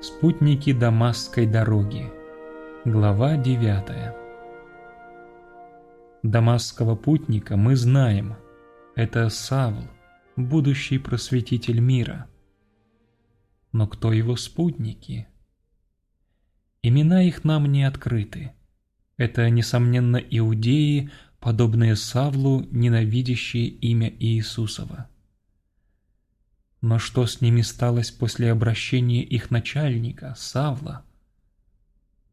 Спутники Дамасской дороги. Глава 9. Дамасского путника мы знаем. Это Савл, будущий просветитель мира. Но кто его спутники? Имена их нам не открыты. Это, несомненно, иудеи, подобные Савлу, ненавидящие имя Иисусова. Но что с ними сталось после обращения их начальника, Савла?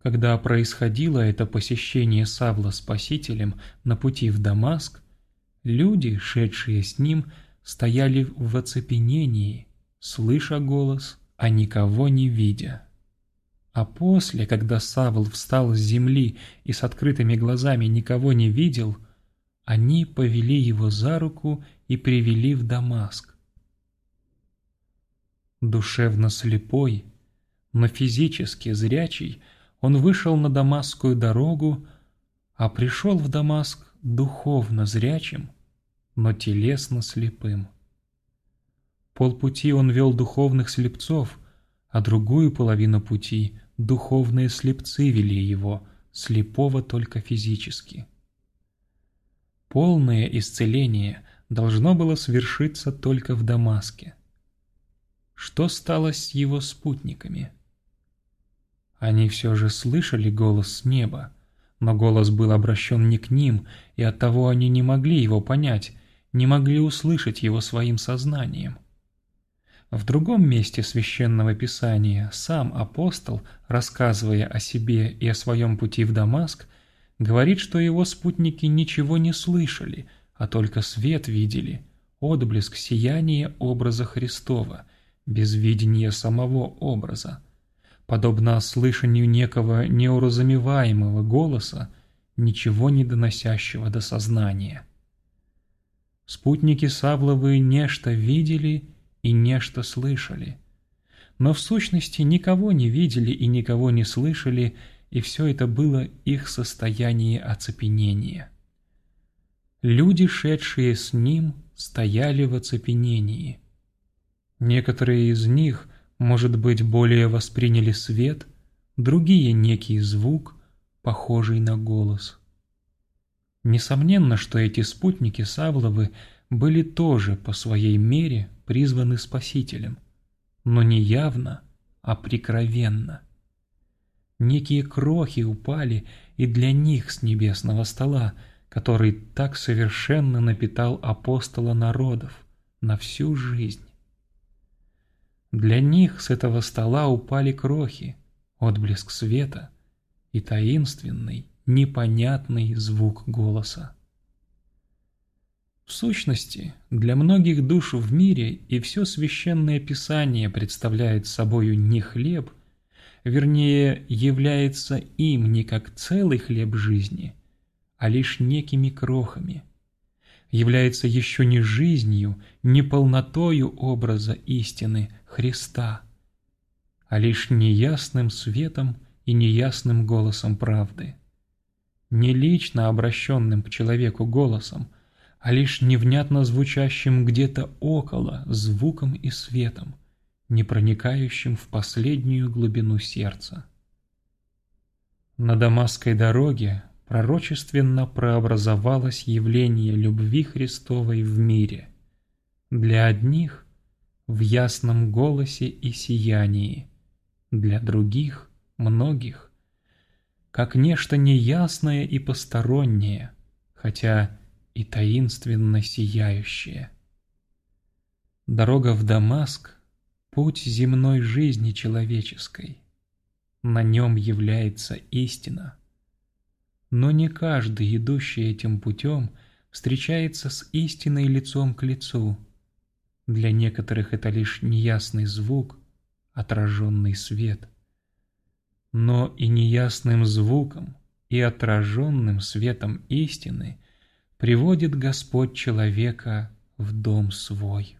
Когда происходило это посещение Савла Спасителем на пути в Дамаск, люди, шедшие с ним, стояли в оцепенении, слыша голос, а никого не видя. А после, когда Савл встал с земли и с открытыми глазами никого не видел, они повели его за руку и привели в Дамаск Душевно слепой, но физически зрячий, он вышел на Дамасскую дорогу, а пришел в Дамаск духовно зрячим, но телесно слепым. Полпути он вел духовных слепцов, а другую половину пути духовные слепцы вели его, слепого только физически. Полное исцеление должно было свершиться только в Дамаске. Что стало с его спутниками? Они все же слышали голос с неба, но голос был обращен не к ним, и оттого они не могли его понять, не могли услышать его своим сознанием. В другом месте Священного Писания сам апостол, рассказывая о себе и о своем пути в Дамаск, говорит, что его спутники ничего не слышали, а только свет видели, отблеск сияния образа Христова – без видения самого образа, подобно слышанию некого неуразумеваемого голоса, ничего не доносящего до сознания. Спутники Савловы нечто видели и нечто слышали, но в сущности никого не видели и никого не слышали, и все это было их состояние оцепенения. Люди, шедшие с ним, стояли в оцепенении – Некоторые из них, может быть, более восприняли свет, другие — некий звук, похожий на голос. Несомненно, что эти спутники Савловы были тоже по своей мере призваны Спасителем, но не явно, а прикровенно. Некие крохи упали и для них с небесного стола, который так совершенно напитал апостола народов на всю жизнь. Для них с этого стола упали крохи, отблеск света и таинственный, непонятный звук голоса. В сущности, для многих душ в мире и все священное писание представляет собою не хлеб, вернее, является им не как целый хлеб жизни, а лишь некими крохами – является еще не жизнью, не полнотою образа истины Христа, а лишь неясным светом и неясным голосом правды. Не лично обращенным к человеку голосом, а лишь невнятно звучащим где-то около звуком и светом, не проникающим в последнюю глубину сердца. На Дамасской дороге пророчественно прообразовалось явление любви Христовой в мире. Для одних – в ясном голосе и сиянии, для других, многих, как нечто неясное и постороннее, хотя и таинственно сияющее. Дорога в Дамаск – путь земной жизни человеческой. На нем является истина – но не каждый, идущий этим путем, встречается с истиной лицом к лицу. Для некоторых это лишь неясный звук, отраженный свет. Но и неясным звуком, и отраженным светом истины приводит Господь человека в дом свой.